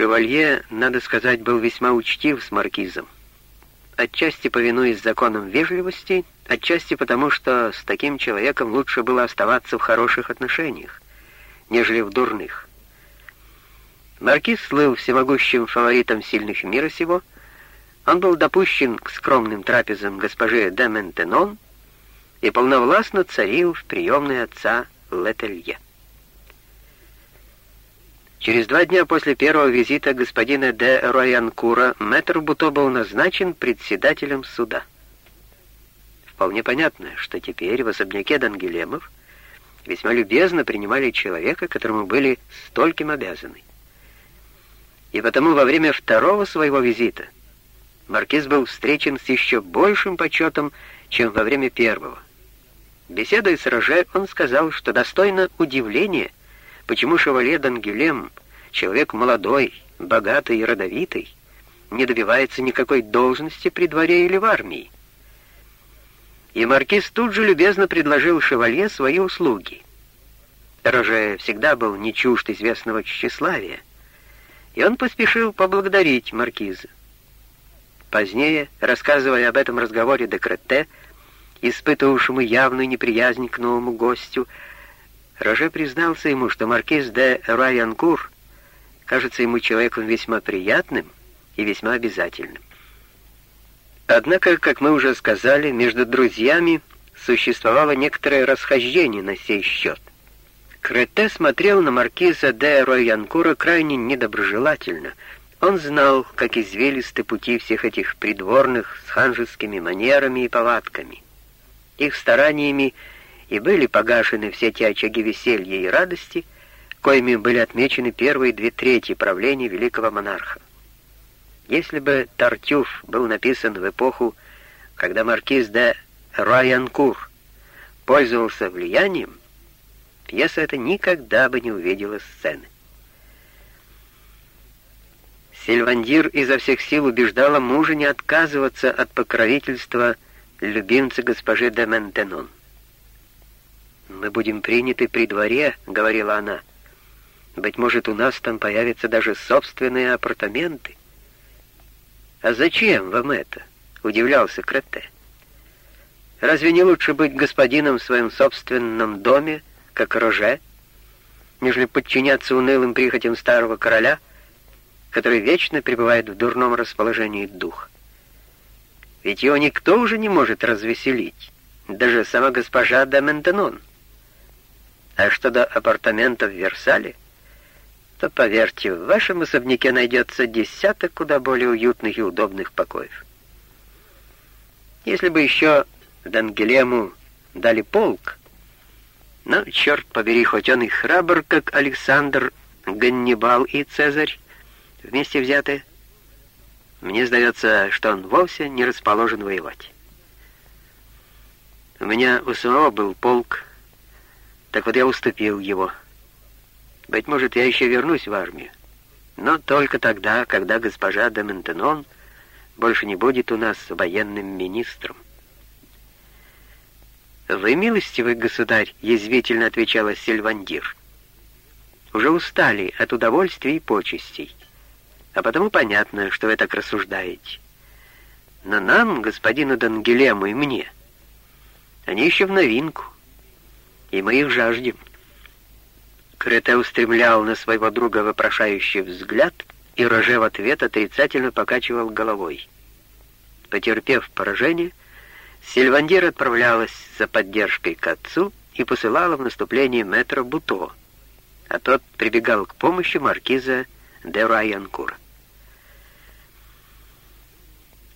Шевалье, надо сказать, был весьма учтив с маркизом. Отчасти повинуясь законам вежливости, отчасти потому, что с таким человеком лучше было оставаться в хороших отношениях, нежели в дурных. Маркиз слыл всемогущим фаворитом сильных мира сего, он был допущен к скромным трапезам госпожи де Ментенон и полновластно царил в приемной отца Летелье. Через два дня после первого визита господина де Роянкура мэтр Буто был назначен председателем суда. Вполне понятно, что теперь в особняке Дангелемов весьма любезно принимали человека, которому были стольким обязаны. И потому во время второго своего визита маркиз был встречен с еще большим почетом, чем во время первого. Беседуя с Роже, он сказал, что достойно удивления — Почему шевале Дангелем, человек молодой, богатый и родовитый, не добивается никакой должности при дворе или в армии? И маркиз тут же любезно предложил шевалье свои услуги. Роже всегда был не чужд известного тщеславия, и он поспешил поблагодарить маркиза. Позднее, рассказывая об этом разговоре Декрете, испытывавшему явную неприязнь к новому гостю, Роже признался ему, что маркиз де Райанкур кажется ему человеком весьма приятным и весьма обязательным. Однако, как мы уже сказали, между друзьями существовало некоторое расхождение на сей счет. Крете смотрел на маркиза де Ройянкура крайне недоброжелательно. Он знал, как извилисты пути всех этих придворных с ханжескими манерами и повадками. Их стараниями и были погашены все те очаги веселья и радости, коими были отмечены первые две трети правления великого монарха. Если бы Тартюф был написан в эпоху, когда маркиз де Райанкур пользовался влиянием, пьеса эта никогда бы не увидела сцены. Сильвандир изо всех сил убеждала мужа не отказываться от покровительства любимца госпожи де Ментенон. «Мы будем приняты при дворе», — говорила она. «Быть может, у нас там появятся даже собственные апартаменты». «А зачем вам это?» — удивлялся Кретте. «Разве не лучше быть господином в своем собственном доме, как Роже, нежели подчиняться унылым прихотям старого короля, который вечно пребывает в дурном расположении духа? Ведь его никто уже не может развеселить, даже сама госпожа де Ментенон». А что до апартаментов в Версале, то, поверьте, в вашем особняке найдется десяток куда более уютных и удобных покоев. Если бы еще Дангелему дали полк, но, черт побери, хоть он и храбр, как Александр, Ганнибал и Цезарь, вместе взятые, мне сдается, что он вовсе не расположен воевать. У меня у самого был полк, так вот я уступил его. Быть может, я еще вернусь в армию. Но только тогда, когда госпожа де Ментенон больше не будет у нас военным министром. «Вы, милостивый государь», — язвительно отвечала Сильвандир, «уже устали от удовольствий и почестей, а потому понятно, что вы так рассуждаете. Но нам, господину Дангелему и мне, они еще в новинку и мы их жаждем». Крете устремлял на своего друга вопрошающий взгляд, и Роже в ответ отрицательно покачивал головой. Потерпев поражение, Сильвандир отправлялась за поддержкой к отцу и посылала в наступление метро Буто, а тот прибегал к помощи маркиза де Райанкура.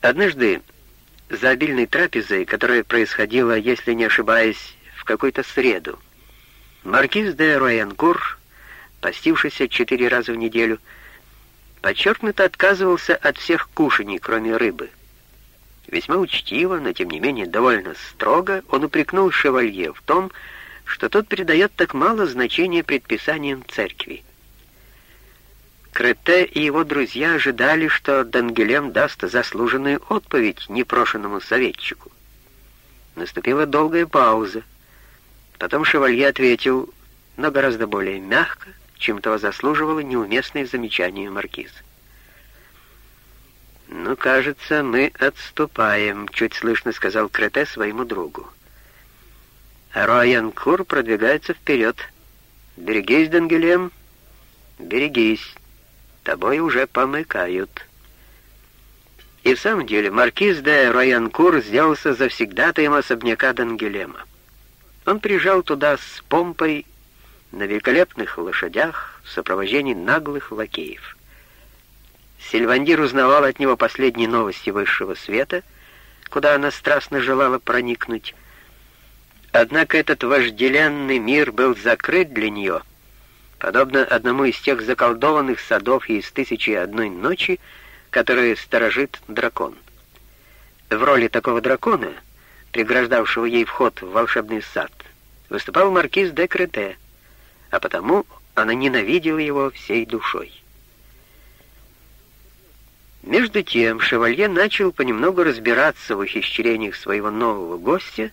Однажды за обильной трапезой, которая происходила, если не ошибаюсь, в какую-то среду. Маркиз де Роянкур, постившийся четыре раза в неделю, подчеркнуто отказывался от всех кушаний, кроме рыбы. Весьма учтиво, но тем не менее довольно строго, он упрекнул шевалье в том, что тот придает так мало значения предписаниям церкви. Крете и его друзья ожидали, что Дангелем даст заслуженную отповедь непрошенному советчику. Наступила долгая пауза. Потом шевалье ответил, но гораздо более мягко, чем того заслуживало неуместное замечание маркиз. «Ну, кажется, мы отступаем», — чуть слышно сказал Крете своему другу. А Роянкур продвигается вперед. «Берегись, Дангелем, берегись, тобой уже помыкают». И в самом деле маркиз де Роянкур сделался завсегдатаем особняка Дангелема. Он приезжал туда с помпой на великолепных лошадях в сопровождении наглых лакеев. Сильвандир узнавал от него последние новости высшего света, куда она страстно желала проникнуть. Однако этот вожделенный мир был закрыт для нее, подобно одному из тех заколдованных садов из «Тысячи и одной ночи», которые сторожит дракон. В роли такого дракона, преграждавшего ей вход в волшебный сад, выступал маркиз де Крете, а потому она ненавидела его всей душой. Между тем шевалье начал понемногу разбираться в ухищрениях своего нового гостя,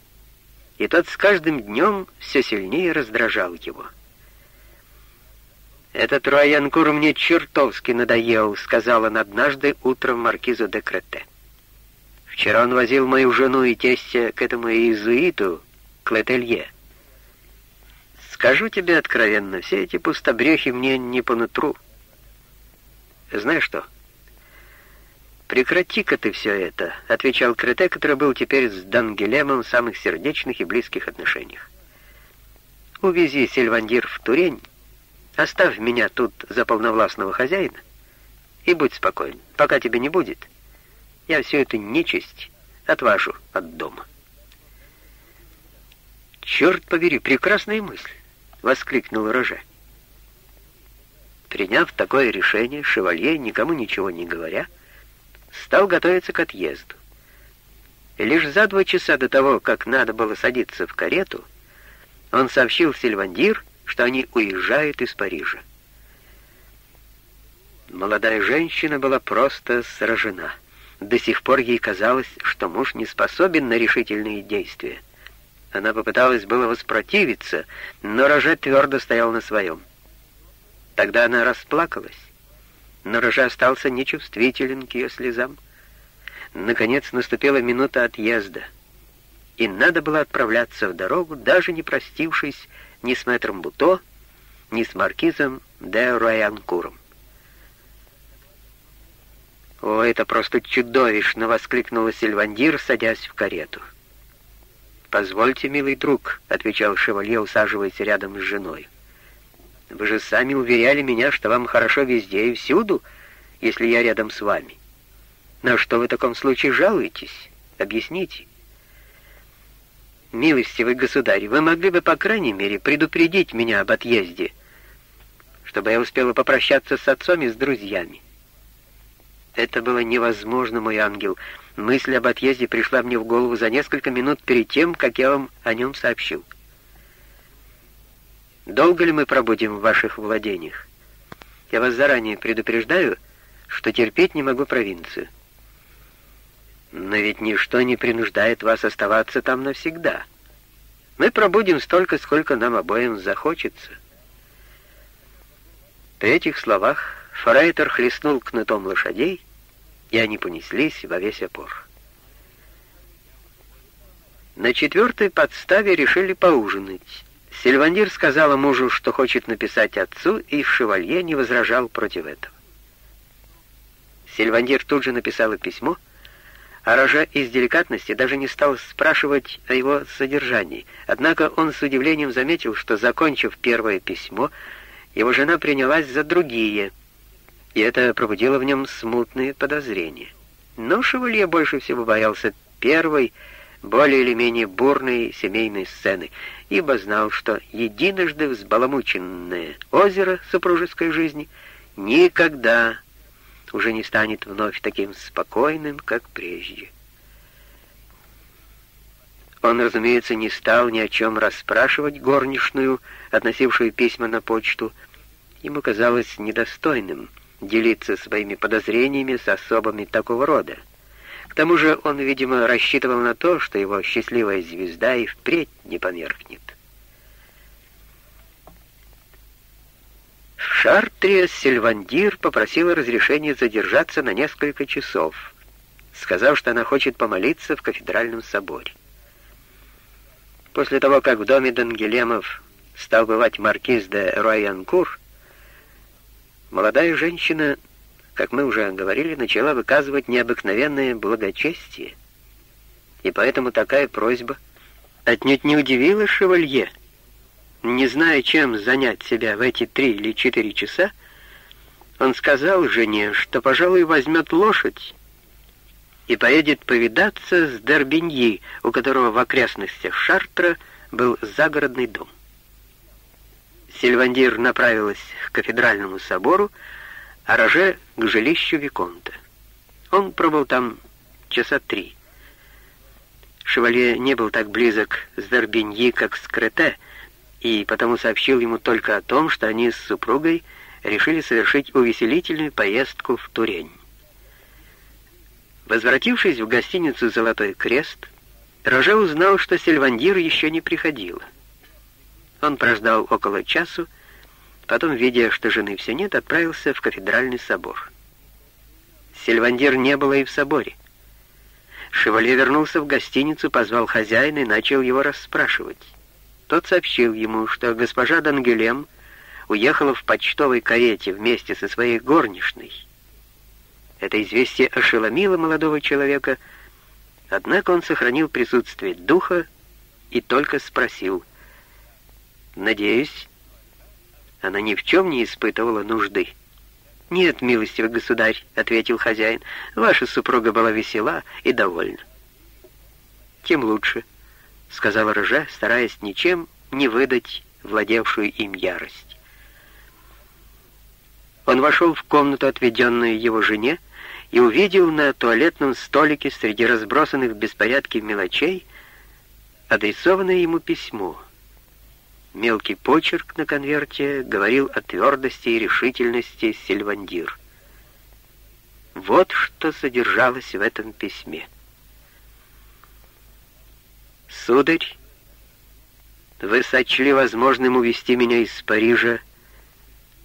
и тот с каждым днем все сильнее раздражал его. «Этот Руаянкур мне чертовски надоел», — сказал он однажды утром маркизу де Крете. «Вчера он возил мою жену и тестя к этому иезуиту, к Летелье. Скажу тебе откровенно, все эти пустобрехи мне не по нутру. Знаешь что?» «Прекрати-ка ты все это», — отвечал Крете, который был теперь с Дангелемом в самых сердечных и близких отношениях. «Увези Сильвандир в Турень, оставь меня тут за полновластного хозяина и будь спокоен. Пока тебя не будет, я всю эту нечисть отважу от дома». «Черт побери, прекрасная мысль!» — воскликнул Роже. Приняв такое решение, шевалье, никому ничего не говоря, — стал готовиться к отъезду. И лишь за два часа до того, как надо было садиться в карету, он сообщил Сильвандир, что они уезжают из Парижа. Молодая женщина была просто сражена. До сих пор ей казалось, что муж не способен на решительные действия. Она попыталась было воспротивиться, но Роже твердо стоял на своем. Тогда она расплакалась но Рожа остался нечувствителен к ее слезам. Наконец наступила минута отъезда, и надо было отправляться в дорогу, даже не простившись ни с мэтром Буто, ни с маркизом де Руаянкуром. «О, это просто чудовищно!» — воскликнула Сильвандир, садясь в карету. «Позвольте, милый друг», — отвечал шевалье, усаживаясь рядом с женой. Вы же сами уверяли меня, что вам хорошо везде и всюду, если я рядом с вами. На что вы в таком случае жалуетесь? Объясните. Милостивый государь, вы могли бы, по крайней мере, предупредить меня об отъезде, чтобы я успела попрощаться с отцом и с друзьями. Это было невозможно, мой ангел. Мысль об отъезде пришла мне в голову за несколько минут перед тем, как я вам о нем сообщил. Долго ли мы пробудем в ваших владениях? Я вас заранее предупреждаю, что терпеть не могу провинцию. Но ведь ничто не принуждает вас оставаться там навсегда. Мы пробудем столько, сколько нам обоим захочется. При этих словах Форейтер хлестнул кнутом лошадей, и они понеслись во весь опор. На четвертой подставе решили поужинать. Сильвандир сказала мужу, что хочет написать отцу, и Шевалье не возражал против этого. Сильвандир тут же написала письмо, а Рожа из деликатности даже не стал спрашивать о его содержании. Однако он с удивлением заметил, что, закончив первое письмо, его жена принялась за другие, и это пробудило в нем смутные подозрения. Но Шевалье больше всего боялся первой, более или менее бурной семейной сцены, ибо знал, что единожды взбаламученное озеро супружеской жизни никогда уже не станет вновь таким спокойным, как прежде. Он, разумеется, не стал ни о чем расспрашивать горничную, относившую письма на почту. Ему казалось недостойным делиться своими подозрениями с особами такого рода. К тому же он, видимо, рассчитывал на то, что его счастливая звезда и впредь не померкнет. В Шартре Сильвандир попросила разрешения задержаться на несколько часов, сказав, что она хочет помолиться в кафедральном соборе. После того, как в доме Дангелемов стал бывать маркиз де Руаянкур, молодая женщина, как мы уже говорили, начала выказывать необыкновенное благочестие, и поэтому такая просьба отнюдь не удивила шевалье, не зная, чем занять себя в эти три или четыре часа, он сказал жене, что, пожалуй, возьмет лошадь и поедет повидаться с Дербиньи, у которого в окрестностях Шартра был загородный дом. Сильвандир направилась к кафедральному собору, а Роже — к жилищу Виконта. Он пробыл там часа три. Шевалье не был так близок с Дербиньи, как с Крете — и потому сообщил ему только о том, что они с супругой решили совершить увеселительную поездку в Турень. Возвратившись в гостиницу «Золотой крест», Роже узнал, что Сильвандир еще не приходила. Он прождал около часу, потом, видя, что жены все нет, отправился в кафедральный собор. Сильвандир не было и в соборе. Шевале вернулся в гостиницу, позвал хозяина и начал его расспрашивать. Тот сообщил ему, что госпожа Дангелем уехала в почтовой карете вместе со своей горничной. Это известие ошеломило молодого человека, однако он сохранил присутствие духа и только спросил, «Надеюсь, она ни в чем не испытывала нужды». «Нет, милостивый государь», — ответил хозяин, — «ваша супруга была весела и довольна». «Тем лучше». — сказал Роже, стараясь ничем не выдать владевшую им ярость. Он вошел в комнату, отведенную его жене, и увидел на туалетном столике среди разбросанных в беспорядке мелочей адресованное ему письмо. Мелкий почерк на конверте говорил о твердости и решительности Сильвандир. Вот что содержалось в этом письме. «Сударь, вы сочли возможным увести меня из Парижа,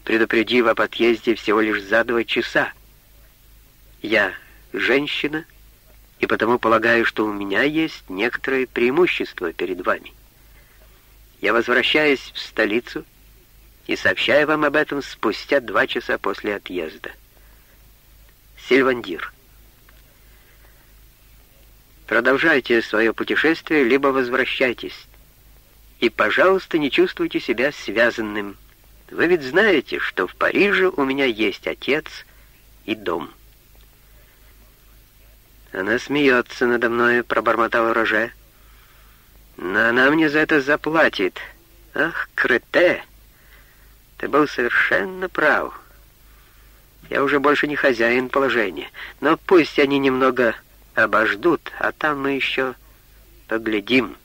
предупредив об отъезде всего лишь за два часа. Я женщина, и потому полагаю, что у меня есть некоторое преимущество перед вами. Я возвращаюсь в столицу и сообщаю вам об этом спустя два часа после отъезда. Сильвандир. Продолжайте свое путешествие, либо возвращайтесь. И, пожалуйста, не чувствуйте себя связанным. Вы ведь знаете, что в Париже у меня есть отец и дом. Она смеется надо мной, пробормотал Роже. Но она мне за это заплатит. Ах, Крете, ты был совершенно прав. Я уже больше не хозяин положения, но пусть они немного обождут, а там мы еще поглядим».